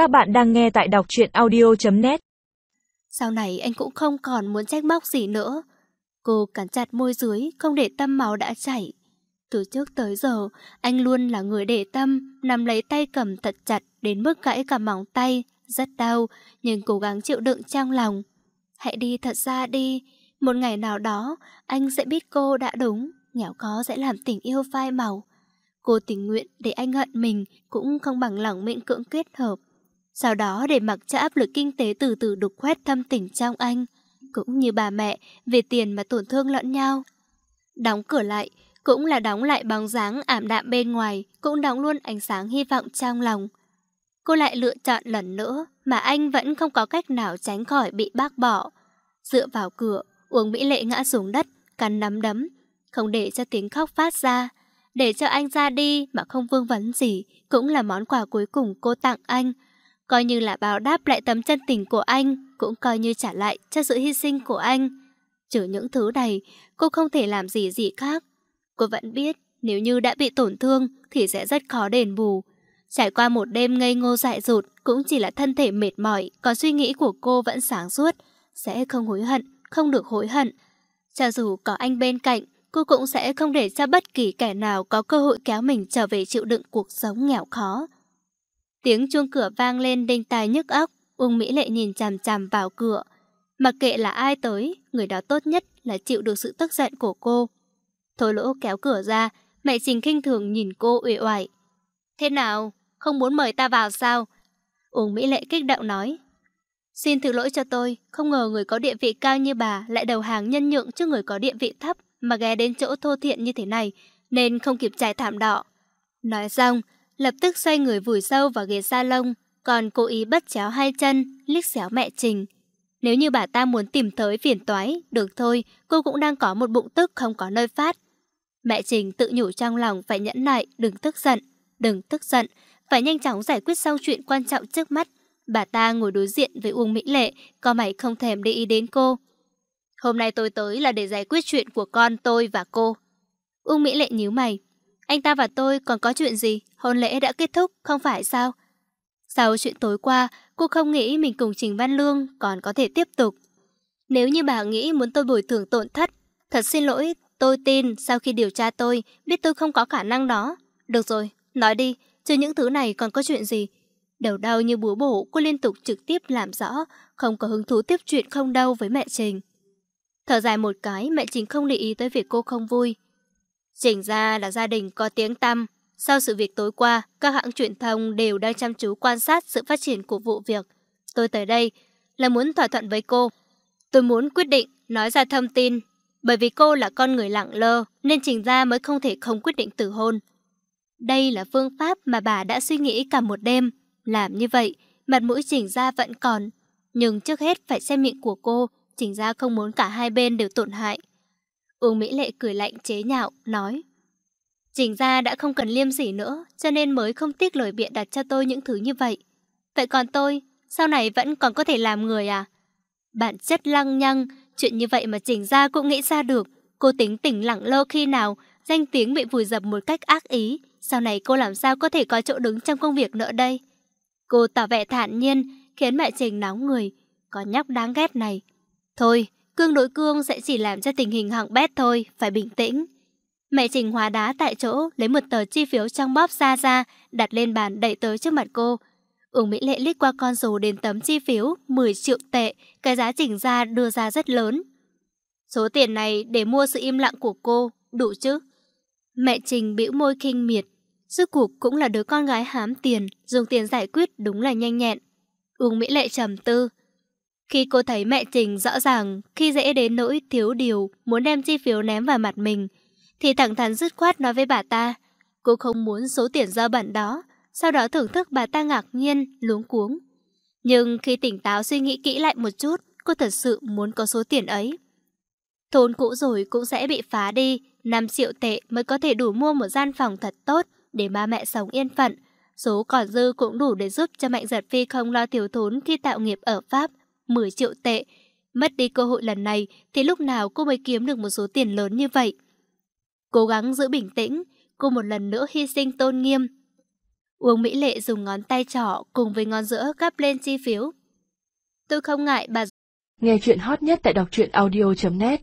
Các bạn đang nghe tại đọc truyện audio.net Sau này anh cũng không còn muốn trách móc gì nữa. Cô cắn chặt môi dưới, không để tâm máu đã chảy. Từ trước tới giờ, anh luôn là người để tâm, nắm lấy tay cầm thật chặt đến mức gãy cả móng tay, rất đau, nhưng cố gắng chịu đựng trong lòng. Hãy đi thật ra đi, một ngày nào đó, anh sẽ biết cô đã đúng, nghèo khó sẽ làm tình yêu phai màu. Cô tình nguyện để anh hận mình cũng không bằng lòng miễn cưỡng kết hợp. Sau đó để mặc cho áp lực kinh tế từ từ đục khoét thâm tình trong anh, cũng như bà mẹ vì tiền mà tổn thương lẫn nhau. Đóng cửa lại, cũng là đóng lại bóng dáng ảm đạm bên ngoài, cũng đóng luôn ánh sáng hy vọng trong lòng. Cô lại lựa chọn lần nữa mà anh vẫn không có cách nào tránh khỏi bị bác bỏ. Dựa vào cửa, Uông Mỹ Lệ ngã xuống đất, cắn nắm đấm, không để cho tiếng khóc phát ra. Để cho anh ra đi mà không vương vấn gì cũng là món quà cuối cùng cô tặng anh. Coi như là báo đáp lại tấm chân tình của anh, cũng coi như trả lại cho sự hy sinh của anh. Trừ những thứ này, cô không thể làm gì gì khác. Cô vẫn biết nếu như đã bị tổn thương thì sẽ rất khó đền bù. Trải qua một đêm ngây ngô dại dột cũng chỉ là thân thể mệt mỏi, còn suy nghĩ của cô vẫn sáng suốt, sẽ không hối hận, không được hối hận. Cho dù có anh bên cạnh, cô cũng sẽ không để cho bất kỳ kẻ nào có cơ hội kéo mình trở về chịu đựng cuộc sống nghèo khó. Tiếng chuông cửa vang lên đinh tai nhức óc, Uông Mỹ Lệ nhìn chằm chằm vào cửa. Mặc kệ là ai tới, người đó tốt nhất là chịu được sự tức giận của cô. Thôi lỗ kéo cửa ra, mẹ Trình khinh thường nhìn cô uể oải. Thế nào, không muốn mời ta vào sao? Uông Mỹ Lệ kích động nói. Xin thứ lỗi cho tôi, không ngờ người có địa vị cao như bà lại đầu hàng nhân nhượng trước người có địa vị thấp mà ghé đến chỗ thô thiện như thế này, nên không kịp trải thảm đỏ. Nói xong, lập tức xoay người vùi sâu vào ghế salon, còn cố ý bất chéo hai chân, liếc xéo mẹ Trình. Nếu như bà ta muốn tìm tới phiền toái, được thôi, cô cũng đang có một bụng tức không có nơi phát. Mẹ Trình tự nhủ trong lòng phải nhẫn nại, đừng tức giận, đừng tức giận, phải nhanh chóng giải quyết xong chuyện quan trọng trước mắt. Bà ta ngồi đối diện với Uông Mỹ Lệ, có mày không thèm để ý đến cô. Hôm nay tôi tới là để giải quyết chuyện của con tôi và cô. Uông Mỹ Lệ nhíu mày. Anh ta và tôi còn có chuyện gì? Hôn lễ đã kết thúc, không phải sao? Sau chuyện tối qua, cô không nghĩ mình cùng Trình Văn Lương còn có thể tiếp tục. Nếu như bà nghĩ muốn tôi bồi thường tổn thất, thật xin lỗi, tôi tin sau khi điều tra tôi, biết tôi không có khả năng đó. Được rồi, nói đi, chứ những thứ này còn có chuyện gì? Đầu đau như búa bổ, cô liên tục trực tiếp làm rõ, không có hứng thú tiếp chuyện không đau với mẹ Trình. Thở dài một cái, mẹ Trình không để ý tới việc cô không vui. Chỉnh ra là gia đình có tiếng tăm. Sau sự việc tối qua, các hãng truyền thông đều đang chăm chú quan sát sự phát triển của vụ việc. Tôi tới đây là muốn thỏa thuận với cô. Tôi muốn quyết định nói ra thông tin. Bởi vì cô là con người lặng lơ, nên Trình ra mới không thể không quyết định tử hôn. Đây là phương pháp mà bà đã suy nghĩ cả một đêm. Làm như vậy, mặt mũi Trình ra vẫn còn. Nhưng trước hết phải xem miệng của cô, Trình ra không muốn cả hai bên đều tổn hại. Uông Mỹ Lệ cười lạnh chế nhạo, nói Trình ra đã không cần liêm sỉ nữa, cho nên mới không tiếc lời biện đặt cho tôi những thứ như vậy. Vậy còn tôi, sau này vẫn còn có thể làm người à? Bản chất lăng nhăng, chuyện như vậy mà Trình ra cũng nghĩ ra được. Cô tính tỉnh lặng lơ khi nào, danh tiếng bị vùi dập một cách ác ý. Sau này cô làm sao có thể có chỗ đứng trong công việc nữa đây? Cô tỏ vẻ thản nhiên, khiến mẹ Trình nóng người. Có nhóc đáng ghét này. Thôi, cương đối cương sẽ chỉ làm cho tình hình hỏng bét thôi, phải bình tĩnh. Mẹ Trình hóa đá tại chỗ, lấy một tờ chi phiếu trong bóp ra ra, đặt lên bàn đẩy tới trước mặt cô. Uông Mỹ Lệ lít qua con số đến tấm chi phiếu 10 triệu tệ, cái giá chỉnh ra đưa ra rất lớn. Số tiền này để mua sự im lặng của cô, đủ chứ? Mẹ Trình bĩu môi khinh miệt. Rốt cuộc cũng là đứa con gái hám tiền, dùng tiền giải quyết đúng là nhanh nhẹn. Uông Mỹ Lệ trầm tư. Khi cô thấy mẹ Trình rõ ràng khi dễ đến nỗi thiếu điều muốn đem chi phiếu ném vào mặt mình, thì thẳng thắn dứt khoát nói với bà ta. Cô không muốn số tiền do bẩn đó, sau đó thưởng thức bà ta ngạc nhiên, luống cuống. Nhưng khi tỉnh táo suy nghĩ kỹ lại một chút, cô thật sự muốn có số tiền ấy. Thôn cũ rồi cũng sẽ bị phá đi, 5 triệu tệ mới có thể đủ mua một gian phòng thật tốt để ba mẹ sống yên phận. Số còn dư cũng đủ để giúp cho Mạnh Giật Phi không lo thiếu thốn khi tạo nghiệp ở Pháp. 10 triệu tệ. Mất đi cơ hội lần này thì lúc nào cô mới kiếm được một số tiền lớn như vậy. Cố gắng giữ bình tĩnh, cô một lần nữa hy sinh tôn nghiêm. Uông Mỹ Lệ dùng ngón tay trỏ cùng với ngón giữa gắp lên chi phiếu. Tôi không ngại bà... Nghe chuyện hot nhất tại đọc truyện audio.net